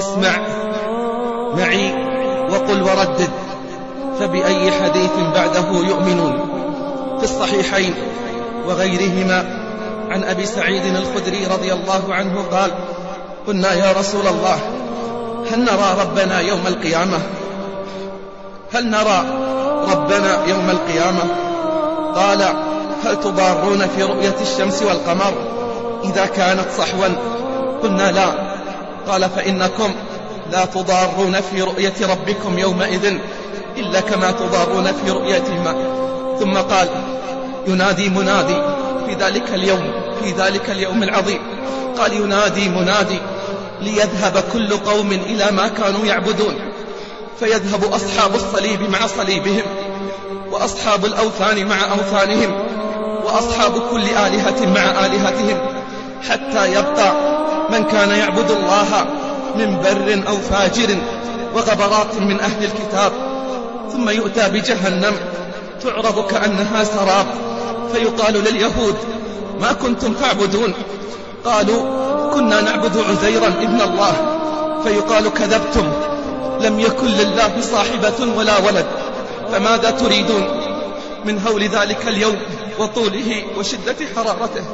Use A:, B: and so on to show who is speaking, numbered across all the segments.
A: اسمع معي وقل وردد فبأي حديث بعده يؤمنون؟ في الصحيحين وغيرهما. عن أبي سعيد الخدري رضي الله عنه قال قلنا يا رسول الله هل نرى ربنا يوم القيامة؟ هل نرى ربنا يوم القيامة؟ قال هل تضارون في رؤية الشمس والقمر إذا كانت صحوا؟ قلنا لا. قال فإنكم لا تضارون في رؤية ربكم يومئذ إلا كما تضارون في رؤيتهما. ثم قال ينادي منادي في ذلك اليوم في ذلك اليوم العظيم. قال ينادي منادي ليذهب كل قوم إلى ما كانوا يعبدون. فيذهب أصحاب الصليب مع صليبهم وأصحاب الأوثان مع أوثانهم وأصحاب كل آلهة مع آلهتهم حتى يبقى من كان يعبد الله من بر أو فاجر وغبرات من أهل الكتاب ثم يؤتى بجهنم تعرض كأنها سراب فيقال لليهود ما كنتم تعبدون؟ قالوا كنا نعبد عزيرا ابن الله. فيقال كذبتم لم يكن لله صاحبة ولا ولد فماذا تريدون؟ من هول ذلك اليوم وطوله وشدة حرارته.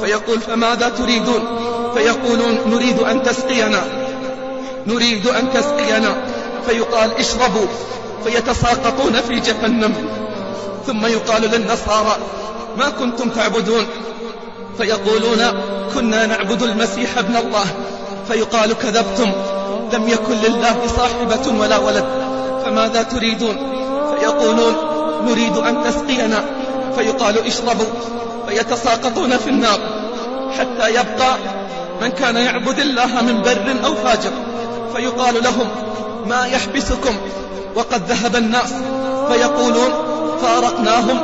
A: فيقول فماذا تريدون؟ فيقولون نريد أن تسقينا. نريد أن تسقينا. فيقال اشربوا. فيتساقطون في جهنم. ثم يقال للنصارى ما كنتم تعبدون. فيقولون كنا نعبد المسيح ابن الله. فيقال كذبتم. لم يكن لله صاحبة ولا ولد. فماذا تريدون؟ فيقولون نريد أن تسقينا. فيقال اشربوا. فيتساقطون في النار. حتى يبقى من كان يعبد الله من بر أو فاجر فيقال لهم ما يحبسكم؟ وقد ذهب الناس فيقولون فارقناهم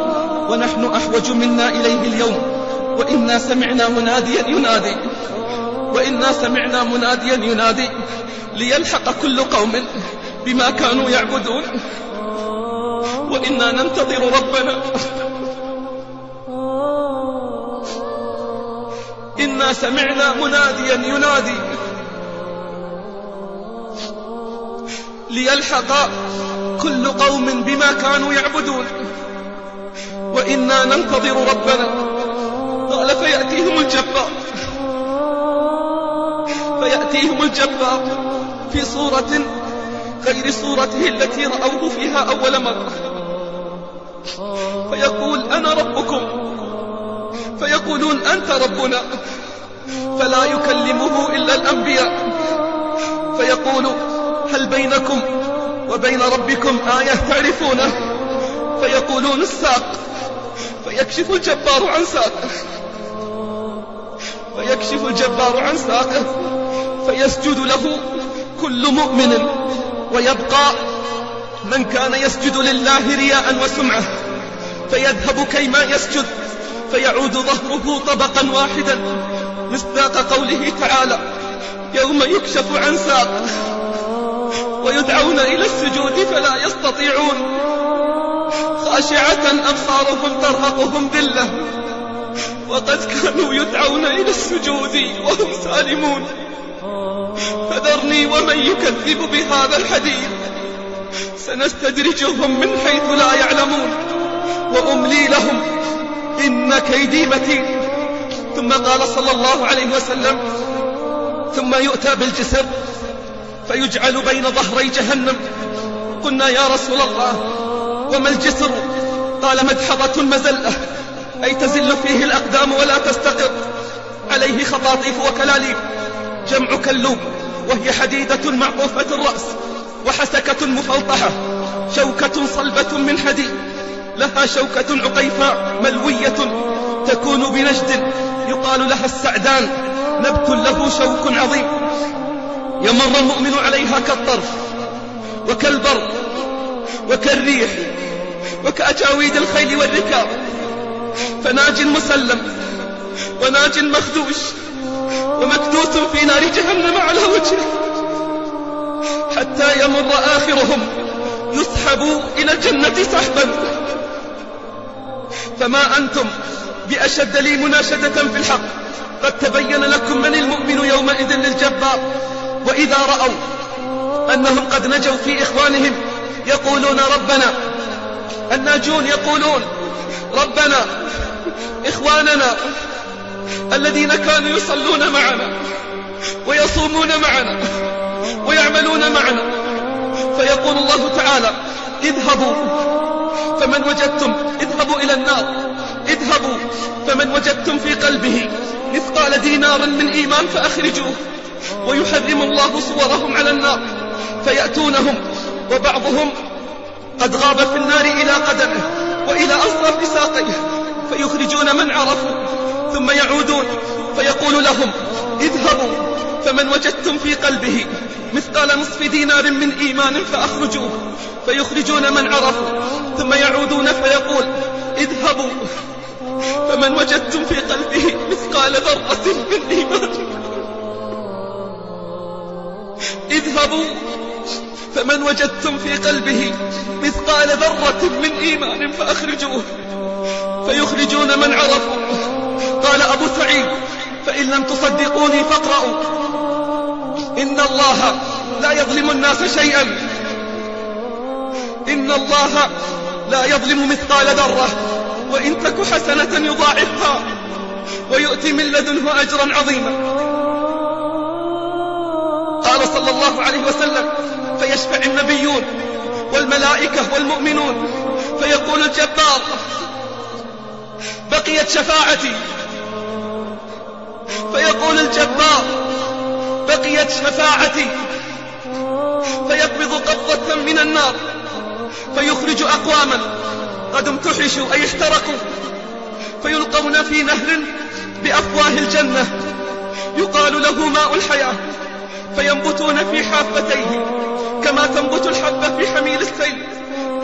A: ونحن أحوج منا إليه اليوم وإنا سمعنا مناديا ينادي وإنا سمعنا مناديا ينادي ليلحق كل قوم بما كانوا يعبدون وإنا ننتظر ربنا. إنا سمعنا مناديا ينادي. ليلحق كل قوم بما كانوا يعبدون. وإنا ننتظر ربنا. قال فيأتيهم الجبار. فيأتيهم الجبار في صورة غير صورته التي رأوه فيها أول مرة. فيقول أنا ربكم. فيقولون أنت ربنا فلا يكلمه إلا الأنبياء. فيقول هل بينكم وبين ربكم آية تعرفونه؟ فيقولون الساق. فيكشف الجبار عن ساقه فيكشف الجبار عن ساقه فيسجد له كل مؤمن. ويبقى من كان يسجد لله رياء وسمعة. فيذهب كيما يسجد. فيعود ظهره طبقا واحدا مصداق قوله تعالى يوم يكشف عن ساق ويدعون إلى السجود فلا يستطيعون. خاشعة أبصارهم ترهقهم ذلة وقد كانوا يدعون إلى السجود وهم سالمون. فذرني ومن يكذب بهذا الحديث سنستدرجهم من حيث لا يعلمون وأملي لهم إن كيدي متين ثم قال صلى الله عليه وسلم ثم يؤتى بالجسر فيجعل بين ظهري جهنم. قلنا يا رسول الله وما الجسر؟ قال مدحضة مزلة أي تزل فيه الأقدام ولا تستقر. عليه خطاطيف وكلاليب جمع كلوب وهي حديدة معقوفة الرأس وحسكة مفلطحة شوكة صلبة من حديد. لها شوكة عقيفاء ملوية تكون بنجد يقال لها السعدان. نبت له شوك عظيم. يمر المؤمن عليها كالطرف وكالبر وكالريح وكأجاويد الخيل والركاب. فناج مسلم وناج مخدوش ومكدوس في نار جهنم على وجهه. حتى يمر آخرهم يسحب إلى الجنة سحبا. فما أنتم بأشد لي مناشدة في الحق. قد تبين لكم من المؤمن يومئذ للجبار. وإذا رأوا أنهم قد نجوا في إخوانهم يقولون ربنا الناجون يقولون ربنا إخواننا الذين كانوا يصلون معنا ويصومون معنا ويعملون معنا. فيقول الله تعالى اذهبوا فمن وجدتم اذهبوا إلى النار. اذهبوا. فمن وجدتم في قلبه مثقال دينار من إيمان فأخرجوه. ويحرم الله صورهم على النار. فيأتونهم وبعضهم قد غاب في النار إلى قدمه وإلى أصرف ساقيه فيخرجون من عرفوا ثم يعودون. فيقول لهم اذهبوا. فمن وجدتم في قلبه مثقال نصف دينار من إيمان فأخرجوه فيخرجون من عرفوا ثم يعودون فيقول اذهبوا. فمن وجدتم في قلبه مثقال ذرة من إيمان. اذهبوا. فمن وجدتم في قلبه مثقال ذرة من إيمان فأخرجوه فيخرجون من عرفوا قال أبو سعيد فإن لم تصدقوني فاقرأوا. إن الله لا يظلم الناس شيئا. إن الله لا يظلم مثقال ذرة. وإن تك حسنة يضاعفها ويؤتي من لدنه أجرا عظيما. قال صلى الله عليه وسلم فيشفع النبيون والملائكة والمؤمنون. فيقول الجبار بقيت شفاعتي. فيقول الجبار بقيت شفاعتي. فيقبض قبضة من النار. فيخرج أقواما. قد امتحشوا أي احترقوا. فيلقون في نهر بأفواه الجنة. يقال له ماء الحياة. فينبتون في حافتيه. كما تنبت الحبة في حميل السيل.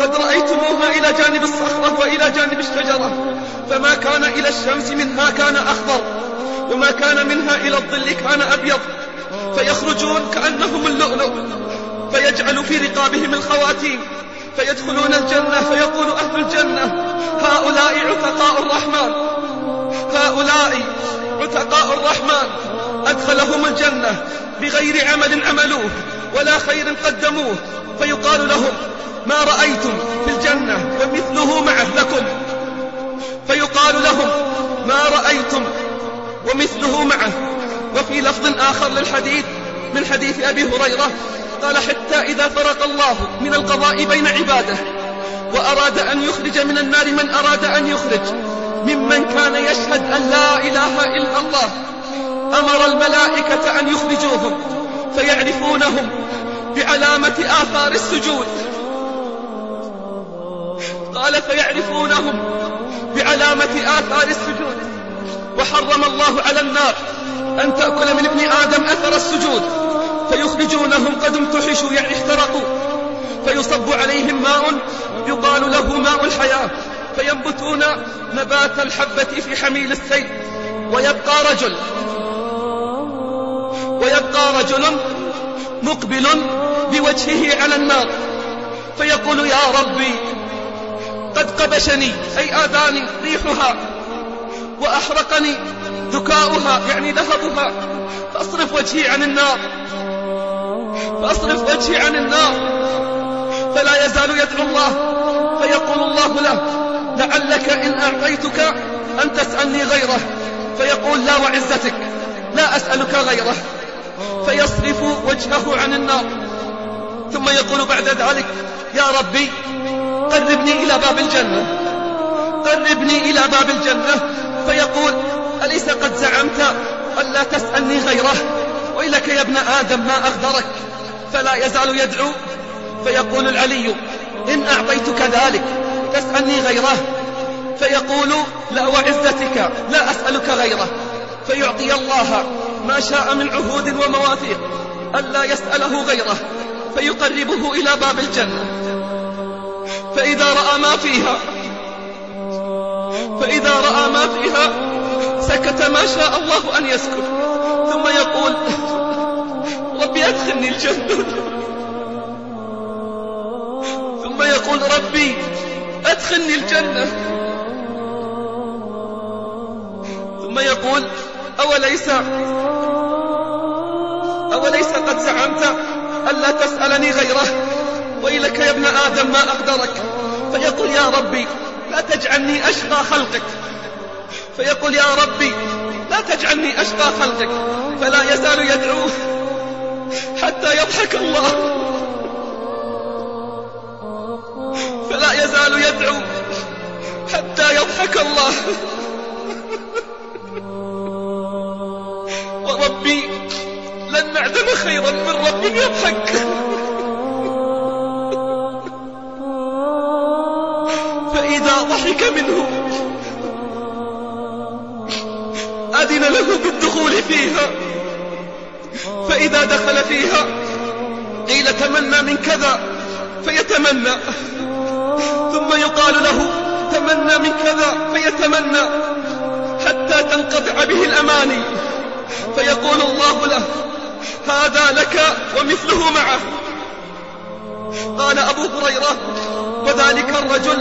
A: قد رأيتموها إلى جانب الصخرة وإلى جانب الشجرة. فما كان إلى الشمس منها كان أخضر. وما كان منها إلى الظل كان أبيض. فيخرجون كأنهم اللؤلؤ فيجعل في رقابهم الخواتيم فيدخلون الجنة فيقول أهل الجنة هؤلاء عتقاء الرحمن هؤلاء عتقاء الرحمن أدخلهم الجنة بغير عمل عملوه ولا خير قدموه فيقال لهم ما رأيتم في الجنة ومثله معه لكم؟ فيقال لهم ما رأيتم ومثله معه وفي لفظ آخر للحديث من حديث أبي هريرة قال حتى إذا فرق الله من القضاء بين عباده وأراد أن يخرج من النار من أراد أن يخرج ممن كان يشهد أن لا إله إلا الله أمر الملائكة أن يخرجوهم فيعرفونهم بعلامة آثار السجود. قال فيعرفونهم بعلامة آثار السجود وحرم الله على النار. أن تأكل من ابن آدم أثر السجود. فيخرجونهم قد امتحشوا يعني احترقوا. فيصب عليهم ماء يقال له ماء الحياة. فينبتون نبات الحبة في حميل السيل. ويبقى رجل. ويبقى رجل مقبل بوجهه على النار. فيقول يا ربي قد قبشني أي آذاني ريحها. وأحرقني ذكاؤها يعني ذهبها فأصرف وجهي عن النار. فأصرف وجهي عن النار. فلا يزال يدعو الله فيقول الله له لعلك إن أعطيتك أن تسألني غيره. فيقول لا وعزتك لا أسألك غيره. فيصرف وجهه عن النار. ثم يقول بعد ذلك يا ربي قربني إلى باب الجنة. قربني إلى باب الجنة. فيقول أليس قد زعمت ألا تسألني غيره؟ ويلك يا ابن آدم ما أغدرك فلا يزال يدعو. فيقول العلي إن أعطيتك ذلك تسألني غيره. فيقول لا وعزتك لا أسألك غيره. فيعطي الله ما شاء من عهود ومواثيق ألا يسأله غيره. فيقربه إلى باب الجنة. فإذا رأى ما فيها فإذا رأى ما فيها سكت ما شاء الله أن يسكت. ثم يقول ربي أدخلني الجنة. ثم يقول ربي أدخلني الجنة. ثم يقول أوليس أليس قد زعمت ألا تسألني غيره؟ ويلك يا ابن آدم ما أقدرك. فيقول يا ربي لا تجعلني أشقى خلقك؟ فيقول يا ربي لا تجعلني أشقى خلقك فلا يزال يدعو حتى يضحك الله. فلا يزال يدعو حتى يضحك الله. وربي لن نعدم خيرا من رب يضحك. له بالدخول فيها. فإذا دخل فيها قيل تمنى من كذا فيتمنى. ثم يقال له تمنى من كذا فيتمنى حتى تنقطع به الأماني. فيقول الله له هذا لك ومثله معه. قال أبو هريرة وذلك الرجل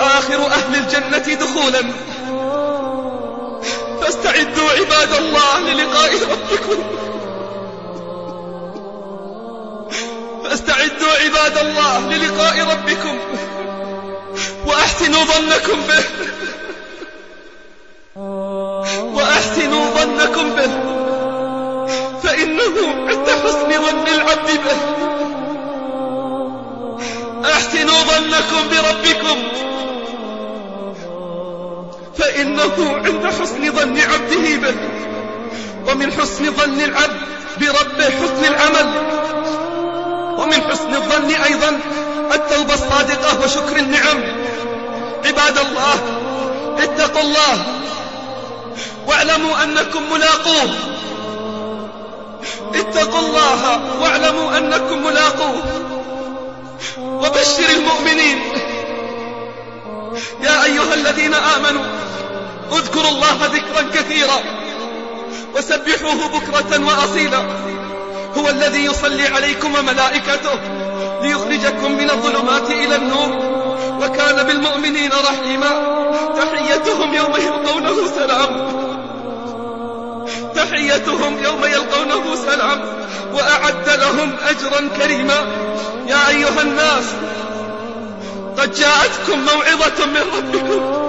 A: آخر أهل الجنة دخولا. فاستعدوا عباد الله للقاء ربكم. فاستعدوا عباد الله للقاء ربكم. وأحسنوا ظنكم به. وأحسنوا ظنكم به. فإنه عند حسن ظن العبد به. أحسنوا ظنكم بربكم. فإنه عند حسن ظن عبده به. ومن حسن ظن العبد بربه حسن العمل. ومن حسن الظن أيضا التوبة الصادقة وشكر النعم. عباد الله اتقوا الله. واعلموا أنكم ملاقوه. اتقوا الله واعلموا أنكم ملاقوه. وبشر المؤمنين. يا أيها الذين آمنوا اذكروا الله ذكرا كثيرا وسبحوه بكرة وأصيلا. هو الذي يصلي عليكم وملائكته ليخرجكم من الظلمات إلى النور وكان بالمؤمنين رحيما. تحيتهم يوم يلقونه سلام. تحيتهم يوم يلقونه سلام. وأعد لهم أجرا كريما. يا أيها الناس قد جاءتكم موعظة من ربكم.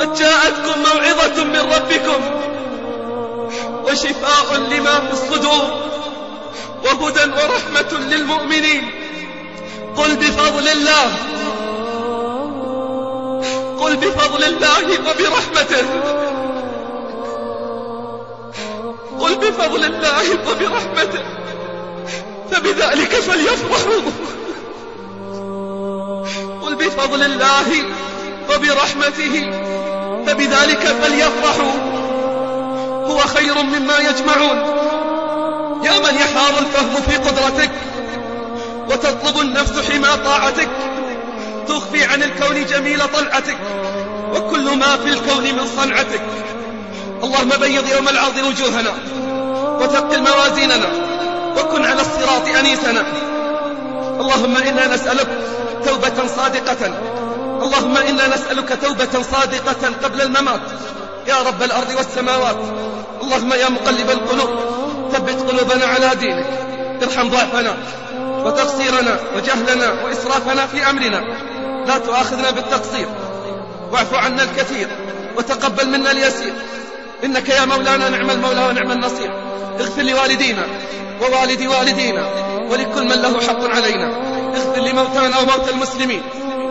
A: قد جاءتكم موعظة من ربكم وشفاء لما في الصدور وهدى ورحمة للمؤمنين. قل بفضل الله قل بفضل الله وبرحمته قل بفضل الله وبرحمته فبذلك فليفرحوا قل بفضل الله وبرحمته. فبذلك فليفرحوا. هو خير مما يجمعون. يا من يحار الفهم في قدرتك وتطلب النفس حمى طاعتك تخفي عن الكون جميل طلعتك وكل ما في الكون من صنعتك. اللهم بيض يوم العرض وجوهنا وثقل موازيننا وكن على الصراط أنيسنا. اللهم إنا نسألك توبة صادقة اللهم إنا نسألك توبة صادقة قبل الممات. يا رب الأرض والسماوات. اللهم يا مقلب القلوب ثبت قلوبنا على دينك. ارحم ضعفنا وتقصيرنا وجهلنا وإسرافنا في أمرنا. لا تؤاخذنا بالتقصير. واعف عنا الكثير وتقبل منا اليسير. إنك يا مولانا نعم المولى ونعم النصير. اغفر لوالدينا ووالد والدينا ولكل من له حق علينا. اغفر لموتانا وموتى المسلمين.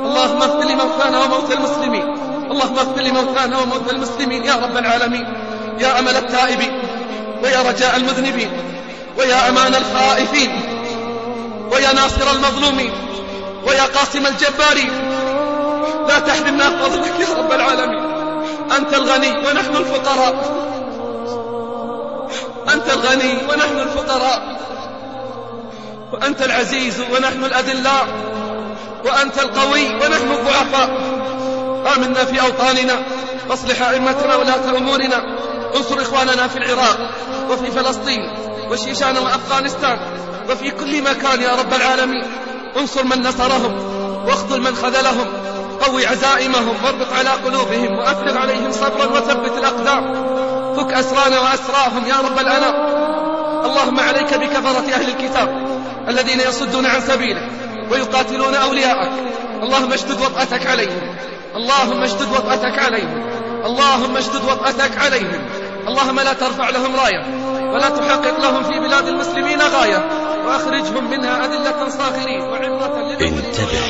A: اللهم اغفر لموتانا وموتى المسلمين. اللهم اغفر لموتانا وموتى المسلمين. يا رب العالمين. يا أمل التائبين. ويا رجاء المذنبين. ويا أمان الخائفين. ويا ناصر المظلومين. ويا قاسم الجبارين. لا تحرمنا فضلك يا رب العالمين. أنت الغني ونحن الفقراء. أنت الغني ونحن الفقراء. وأنت العزيز ونحن الأذلاء. وأنت القوي ونحن الضعفاء. آمنا في أوطاننا. واصلح أئمتنا ولاة أمورنا. انصر إخواننا في العراق وفي فلسطين وشيشان وأفغانستان وفي كل مكان يا رب العالمين. انصر من نصرهم واخذل من خذلهم. قوي عزائمهم واربط على قلوبهم وأفرغ عليهم صبرا وثبت الأقدام. فك أسرانا وأسراهم يا رب الأنام. اللهم عليك بكفرة أهل الكتاب الذين يصدون عن سبيلك. ويقاتلون أولياءك. اللهم اشدد وطأتك عليهم. اللهم اشدد وطأتك عليهم. اللهم اشدد وطأتك عليهم. اللهم لا ترفع لهم راية ولا تحقق لهم في بلاد المسلمين غاية. وأخرجهم منها أذلة صاغرين وعبرة
B: انتبه.